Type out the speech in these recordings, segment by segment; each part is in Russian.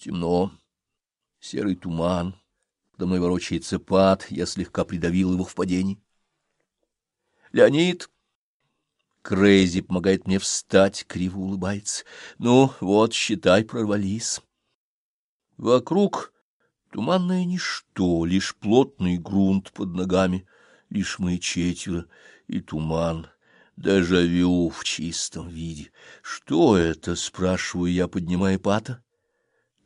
Темно, серый туман, подо мной ворочается пад, я слегка придавил его в падении. Леонид! Крейзи помогает мне встать, криво улыбается. Ну, вот, считай, прорвались. Вокруг туманное ничто, лишь плотный грунт под ногами, лишь мы четверо и туман. Дежавю в чистом виде. Что это, спрашиваю я, поднимая Пата?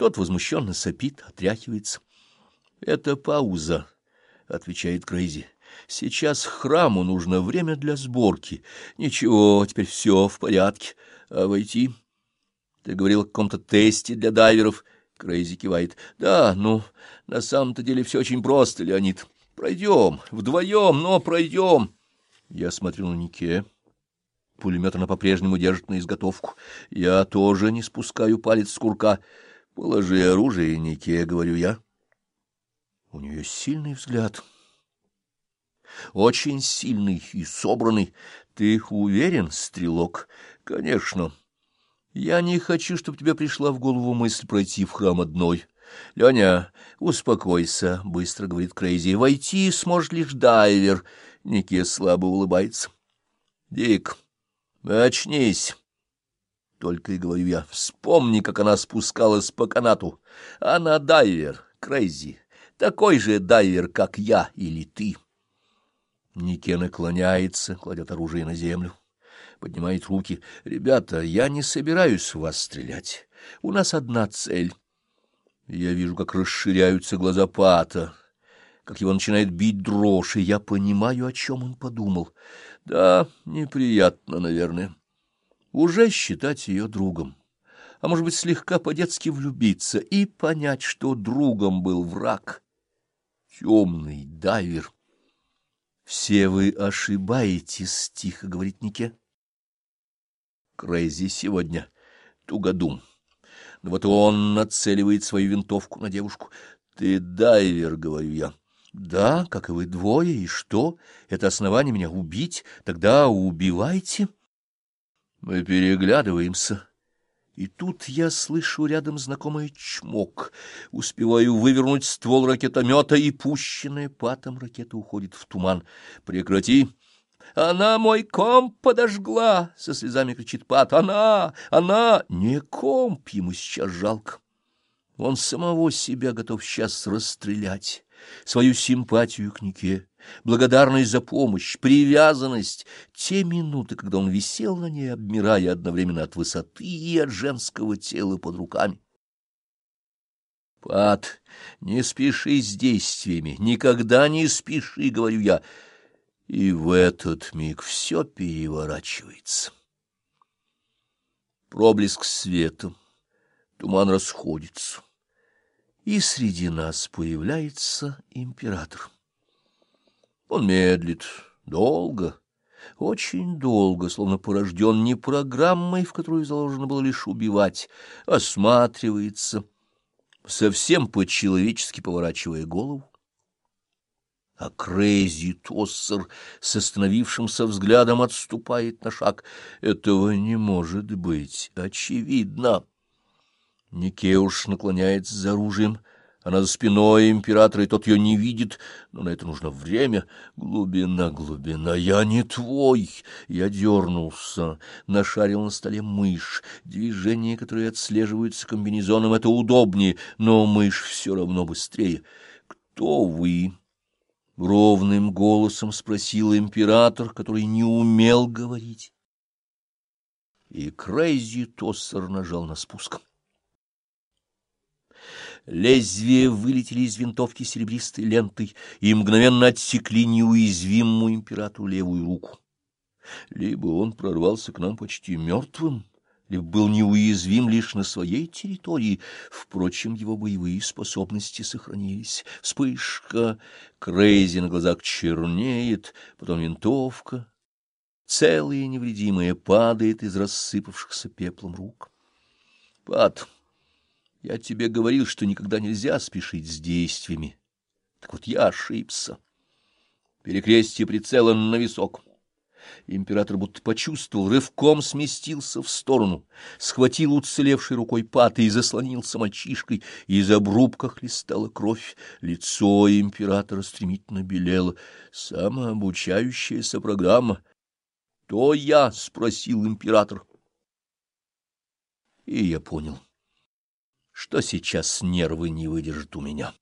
Тот возмущенно сопит, отряхивается. — Это пауза, — отвечает Крейзи. — Сейчас храму нужно время для сборки. Ничего, теперь все в порядке. А войти? Ты говорил о каком-то тесте для дайверов. Крейзи кивает. — Да, ну, на самом-то деле все очень просто, Леонид. Пройдем, вдвоем, но пройдем. Я смотрю на Нике. Пулемет она по-прежнему держит на изготовку. Я тоже не спускаю палец с курка. — Положи оружие, Нике, — говорю я. У нее сильный взгляд. Очень сильный и собранный. Ты уверен, стрелок? Конечно. Я не хочу, чтобы тебе пришла в голову мысль пройти в храм одной. Леня, успокойся, — быстро говорит Крейзи. Войти сможет лишь дайвер. Нике слабо улыбается. Дик, очнись. Только и говорю я, вспомни, как она спускалась по канату. Она дайвер, Крейзи, такой же дайвер, как я или ты. Нике наклоняется, кладет оружие на землю, поднимает руки. Ребята, я не собираюсь в вас стрелять. У нас одна цель. Я вижу, как расширяются глаза Пата, как его начинает бить дрожь, и я понимаю, о чем он подумал. Да, неприятно, наверное уже считать ее другом, а, может быть, слегка по-детски влюбиться и понять, что другом был враг, темный дайвер. — Все вы ошибаетесь, — тихо говорит Нике. Крейзи сегодня тугодум. Но вот он нацеливает свою винтовку на девушку. — Ты дайвер, — говорю я. — Да, как и вы двое, и что? Это основание меня убить? Тогда убивайте. — мы переглядываемся, и тут я слышу рядом знакомый чмок. Успеваю вывернуть ствол ракетомета, и пущенная патом ракета уходит в туман. «Прекрати!» «Она мой комп подожгла!» — со слезами кричит Пат. «Она! Она!» «Не комп, ему сейчас жалко. Он самого себя готов сейчас расстрелять, свою симпатию к Нике, благодарность за помощь, привязанность, те минуты, когда он висел на ней, обмирая одновременно от высоты и от женского тела под руками. Пат, не спеши с действиями, никогда не спеши, говорю я. И в этот миг все переворачивается. Проблеск света, туман расходится, и среди нас появляется император. Он медлит долго, очень долго, словно порожден не программой, в которую заложено было лишь убивать, осматривается, совсем по-человечески поворачивая голову. А Крейзи Тоссер с остановившимся взглядом отступает на шаг. Этого не может быть, очевидно. Никеуш наклоняется за оружием, — она за спиной императора, и тот ее не видит, но на это нужно время. Глубина, глубина, я не твой. Я дернулся, нашарил на столе мышь. Движения, которые отслеживаются комбинезоном, это удобнее, но мышь все равно быстрее. Кто вы? Ровным голосом спросил император, который не умел говорить. И Крейзи Тоссер нажал на спуск. Лезвия вылетели из винтовки серебристой лентой и мгновенно отсекли неуязвимую императору левую руку. Либо он прорвался к нам почти мертвым, либо был неуязвим лишь на своей территории. Впрочем, его боевые способности сохранились. Вспышка, Крейзи на глазах чернеет, потом винтовка, целая и невредимая, падает из рассыпавшихся пеплом рук. Пад! Я тебе говорил, что никогда нельзя спешить с действиями. Так вот я ошибся. Перекрестие прицела на висок. Император будто почувствовал, рывком сместился в сторону, схватил уцелевшей рукой паты и заслонился мальчишкой, и из обрубка хлестала кровь. Лицо императора стремительно белело. Самообучающаяся программа. — То я? — спросил император. И я понял, что сейчас нервы не выдержат у меня.